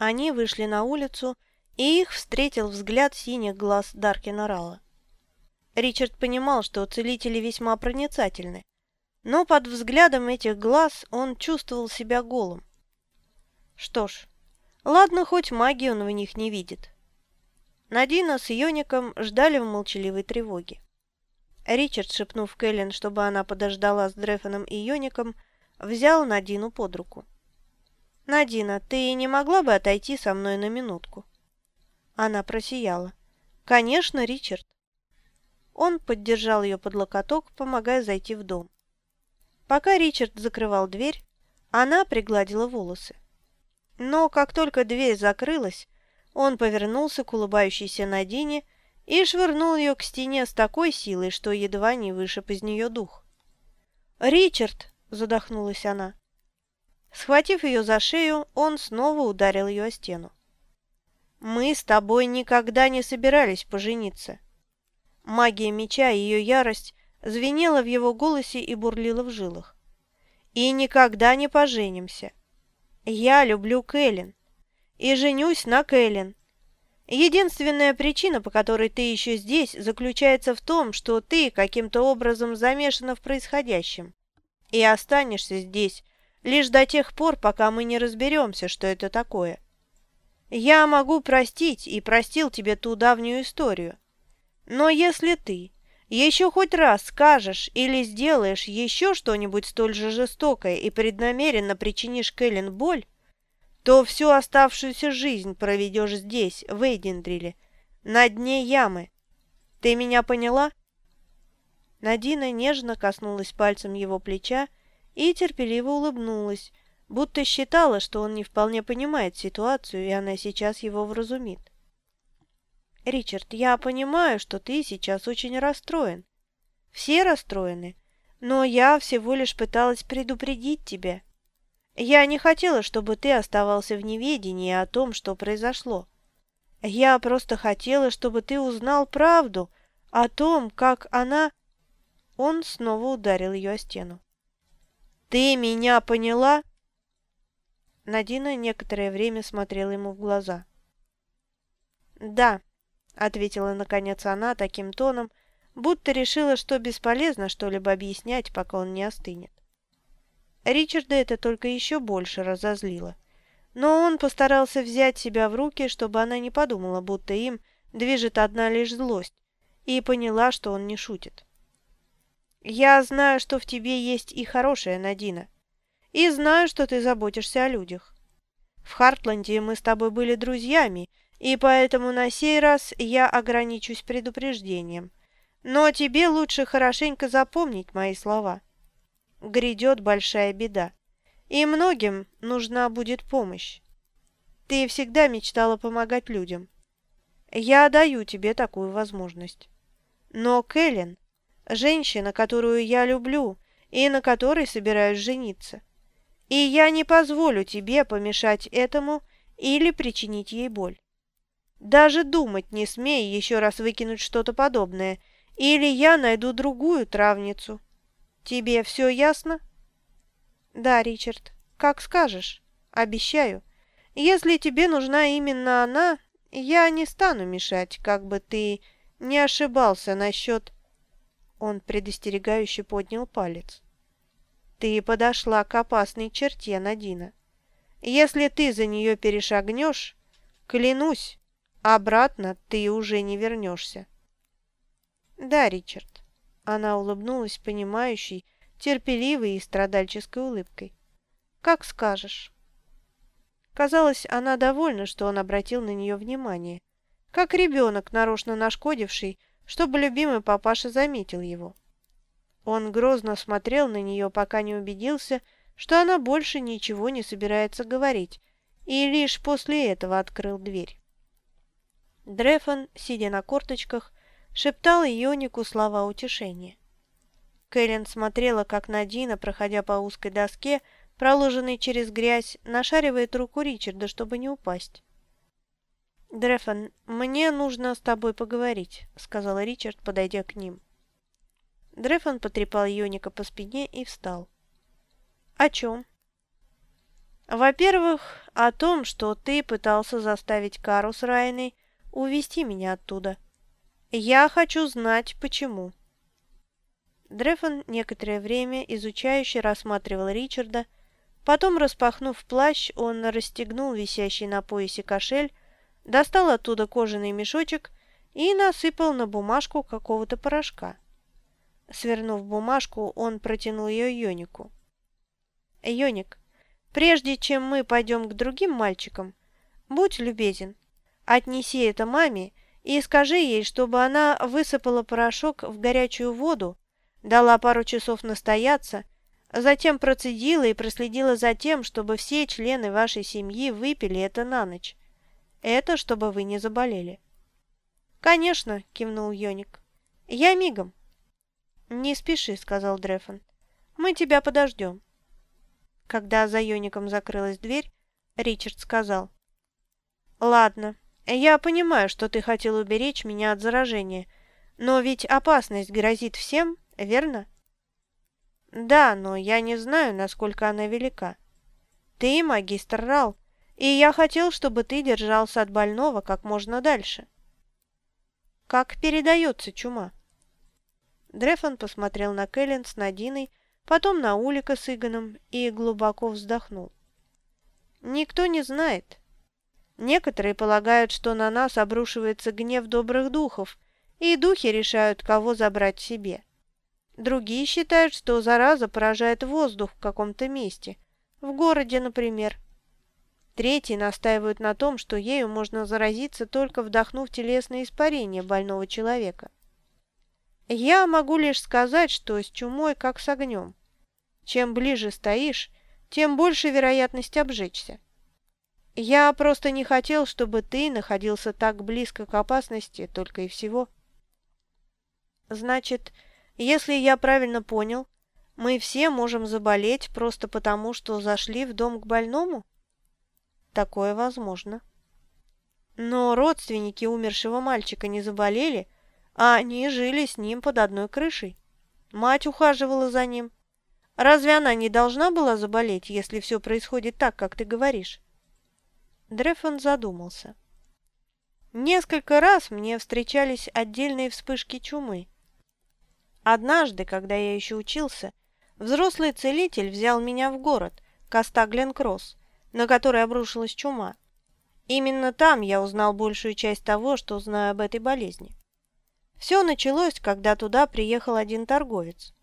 Они вышли на улицу, и их встретил взгляд синих глаз Даркина Рала. Ричард понимал, что целители весьма проницательны, но под взглядом этих глаз он чувствовал себя голым. Что ж, ладно, хоть магии он в них не видит. Надина с Йоником ждали в молчаливой тревоге. Ричард, шепнув Кэлен, чтобы она подождала с Дрефоном и Йоником, взял Надину под руку. «Надина, ты не могла бы отойти со мной на минутку?» Она просияла. «Конечно, Ричард». Он поддержал ее под локоток, помогая зайти в дом. Пока Ричард закрывал дверь, она пригладила волосы. Но как только дверь закрылась, он повернулся к улыбающейся Надине и швырнул ее к стене с такой силой, что едва не вышиб из нее дух. «Ричард!» – задохнулась она. Схватив ее за шею, он снова ударил ее о стену. «Мы с тобой никогда не собирались пожениться». Магия меча и ее ярость звенела в его голосе и бурлила в жилах. «И никогда не поженимся. Я люблю Кэлен и женюсь на Кэлен. Единственная причина, по которой ты еще здесь, заключается в том, что ты каким-то образом замешана в происходящем и останешься здесь лишь до тех пор, пока мы не разберемся, что это такое. Я могу простить и простил тебе ту давнюю историю. Но если ты еще хоть раз скажешь или сделаешь еще что-нибудь столь же жестокое и преднамеренно причинишь Кэлен боль, то всю оставшуюся жизнь проведешь здесь, в Эйдендриле, на дне ямы. Ты меня поняла?» Надина нежно коснулась пальцем его плеча и терпеливо улыбнулась, будто считала, что он не вполне понимает ситуацию, и она сейчас его вразумит. «Ричард, я понимаю, что ты сейчас очень расстроен. Все расстроены, но я всего лишь пыталась предупредить тебя. Я не хотела, чтобы ты оставался в неведении о том, что произошло. Я просто хотела, чтобы ты узнал правду о том, как она...» Он снова ударил ее о стену. «Ты меня поняла?» Надина некоторое время смотрела ему в глаза. «Да», — ответила наконец она таким тоном, будто решила, что бесполезно что-либо объяснять, пока он не остынет. Ричарда это только еще больше разозлило. Но он постарался взять себя в руки, чтобы она не подумала, будто им движет одна лишь злость, и поняла, что он не шутит. «Я знаю, что в тебе есть и хорошая Надина, и знаю, что ты заботишься о людях. В Хартланде мы с тобой были друзьями, и поэтому на сей раз я ограничусь предупреждением. Но тебе лучше хорошенько запомнить мои слова» грядет большая беда, и многим нужна будет помощь. Ты всегда мечтала помогать людям. Я даю тебе такую возможность. Но Кэлен – женщина, которую я люблю и на которой собираюсь жениться. И я не позволю тебе помешать этому или причинить ей боль. Даже думать не смей еще раз выкинуть что-то подобное, или я найду другую травницу». Тебе все ясно? Да, Ричард, как скажешь. Обещаю. Если тебе нужна именно она, я не стану мешать, как бы ты не ошибался насчет... Он предостерегающе поднял палец. Ты подошла к опасной черте, Надина. Если ты за нее перешагнешь, клянусь, обратно ты уже не вернешься. Да, Ричард, она улыбнулась понимающей, терпеливой и страдальческой улыбкой. «Как скажешь». Казалось, она довольна, что он обратил на нее внимание. Как ребенок, нарочно нашкодивший, чтобы любимый папаша заметил его. Он грозно смотрел на нее, пока не убедился, что она больше ничего не собирается говорить, и лишь после этого открыл дверь. Дрефон, сидя на корточках, шептал Ионику слова утешения. Кэлен смотрела, как Надина, проходя по узкой доске, проложенной через грязь, нашаривает руку Ричарда, чтобы не упасть. «Дрефон, мне нужно с тобой поговорить», — сказал Ричард, подойдя к ним. Дрефон потрепал Ионика по спине и встал. «О чем?» Во-первых, о том, что ты пытался заставить Кару с Райной увести меня оттуда. Я хочу знать, почему». Дрефон некоторое время изучающе рассматривал Ричарда, потом, распахнув плащ, он расстегнул висящий на поясе кошель, достал оттуда кожаный мешочек и насыпал на бумажку какого-то порошка. Свернув бумажку, он протянул ее Йонику. «Йоник, прежде чем мы пойдем к другим мальчикам, будь любезен, отнеси это маме и скажи ей, чтобы она высыпала порошок в горячую воду, дала пару часов настояться, затем процедила и проследила за тем, чтобы все члены вашей семьи выпили это на ночь. Это чтобы вы не заболели». «Конечно», — кивнул Йоник. «Я мигом». «Не спеши», — сказал Дрефон. «Мы тебя подождем». Когда за Йоником закрылась дверь, Ричард сказал. «Ладно, я понимаю, что ты хотел уберечь меня от заражения, но ведь опасность грозит всем, верно?» «Да, но я не знаю, насколько она велика. Ты магистр Рал, и я хотел, чтобы ты держался от больного как можно дальше». «Как передается чума?» Дрефон посмотрел на Кэлен с Надиной, потом на Улика с Игоном и глубоко вздохнул. «Никто не знает. Некоторые полагают, что на нас обрушивается гнев добрых духов, и духи решают, кого забрать себе. Другие считают, что зараза поражает воздух в каком-то месте, в городе, например. Третьи настаивают на том, что ею можно заразиться, только вдохнув телесное испарение больного человека. Я могу лишь сказать, что с чумой как с огнем. Чем ближе стоишь, тем больше вероятность обжечься. Я просто не хотел, чтобы ты находился так близко к опасности, только и всего. Значит, если я правильно понял, мы все можем заболеть просто потому, что зашли в дом к больному? Такое возможно. Но родственники умершего мальчика не заболели, а они жили с ним под одной крышей. Мать ухаживала за ним. Разве она не должна была заболеть, если все происходит так, как ты говоришь? Дрефон задумался. Несколько раз мне встречались отдельные вспышки чумы, Однажды, когда я еще учился, взрослый целитель взял меня в город, Костаглен-Кросс, на который обрушилась чума. Именно там я узнал большую часть того, что знаю об этой болезни. Все началось, когда туда приехал один торговец.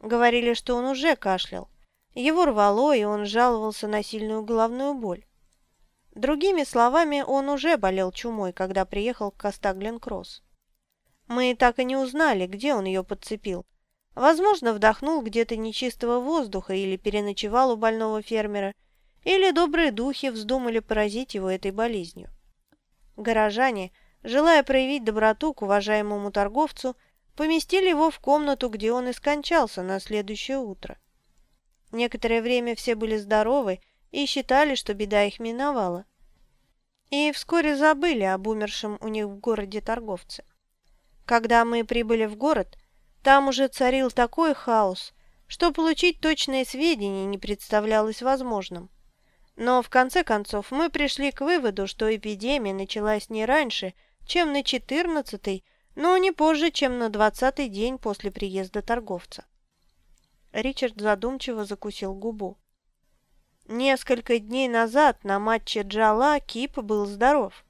Говорили, что он уже кашлял. Его рвало, и он жаловался на сильную головную боль. Другими словами, он уже болел чумой, когда приехал к Костаглен-Кросс. Мы так и не узнали, где он ее подцепил. Возможно, вдохнул где-то нечистого воздуха или переночевал у больного фермера, или добрые духи вздумали поразить его этой болезнью. Горожане, желая проявить доброту к уважаемому торговцу, поместили его в комнату, где он и скончался на следующее утро. Некоторое время все были здоровы и считали, что беда их миновала. И вскоре забыли об умершем у них в городе торговце. Когда мы прибыли в город, там уже царил такой хаос, что получить точные сведения не представлялось возможным. Но в конце концов мы пришли к выводу, что эпидемия началась не раньше, чем на 14-й, но не позже, чем на 20-й день после приезда торговца. Ричард задумчиво закусил губу. Несколько дней назад на матче Джала Кип был здоров,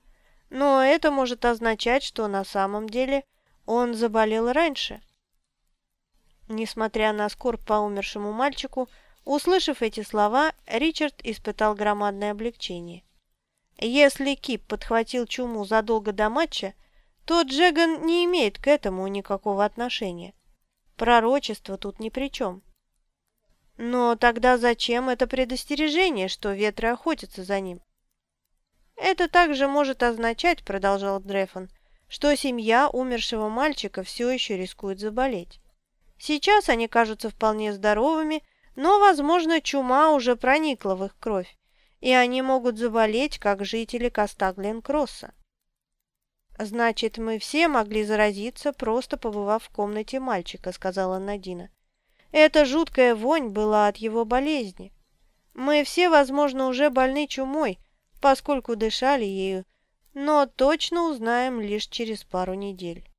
но это может означать, что на самом деле – он заболел раньше. Несмотря на скорбь по умершему мальчику, услышав эти слова, Ричард испытал громадное облегчение. Если Кип подхватил чуму задолго до матча, то Джеган не имеет к этому никакого отношения. Пророчество тут ни при чем. Но тогда зачем это предостережение, что ветры охотятся за ним? Это также может означать, продолжал Дрефон, что семья умершего мальчика все еще рискует заболеть. Сейчас они кажутся вполне здоровыми, но, возможно, чума уже проникла в их кровь, и они могут заболеть, как жители Костаглен-Кросса. «Значит, мы все могли заразиться, просто побывав в комнате мальчика», — сказала Надина. «Эта жуткая вонь была от его болезни. Мы все, возможно, уже больны чумой, поскольку дышали ею, но точно узнаем лишь через пару недель.